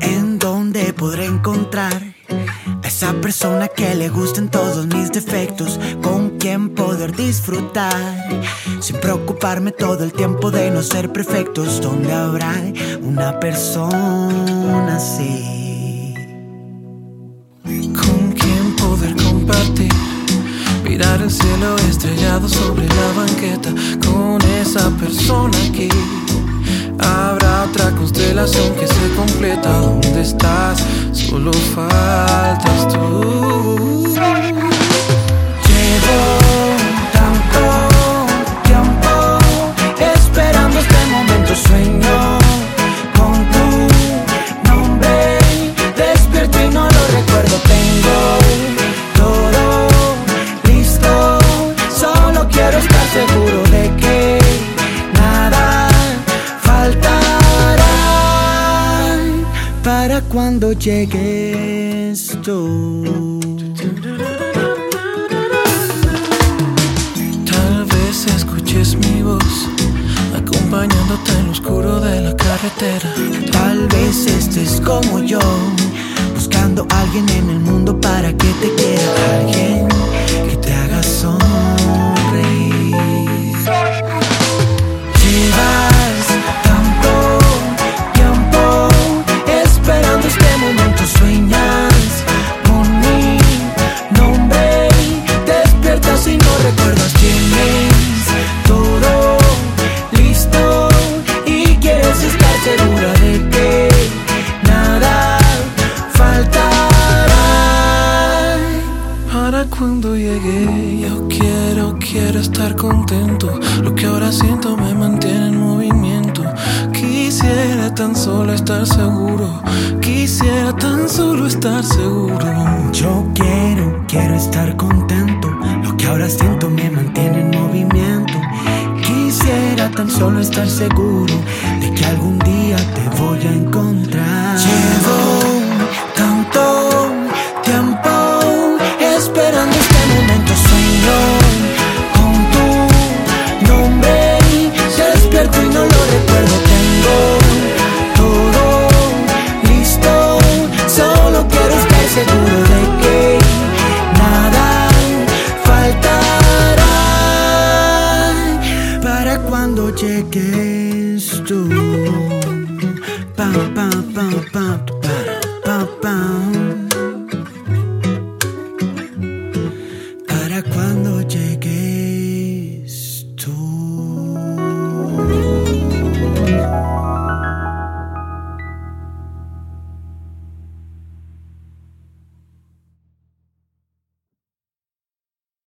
¿En dónde podré encontrar a esa persona que le gusten todos mis defectos? Con quien poder disfrutar sin preocuparme todo el tiempo de no ser perfectos. ¿Dónde habrá una persona así? Mirar el cielo estrellado sobre la banqueta con esa persona aquí. Habrá otra constelación que se completa. ¿Dónde estás? Solo faltas tú. Llevo cuando llegues tú. Tal vez escuches mi voz acompañándote en lo oscuro de la carretera. Tal vez estés como yo, buscando a alguien en el mundo para que te quiera, alguien quiero, estar contento. Lo que ahora siento me mantiene en movimiento. Quisiera tan solo estar seguro. Quisiera tan solo estar seguro. Yo quiero, quiero estar contento. Lo que ahora siento me mantiene en movimiento. Quisiera tan solo estar seguro de que algún día te voy a encontrar. llegues tú. Pa, pa, pa, pa, pa, pa, Para cuando llegues tú.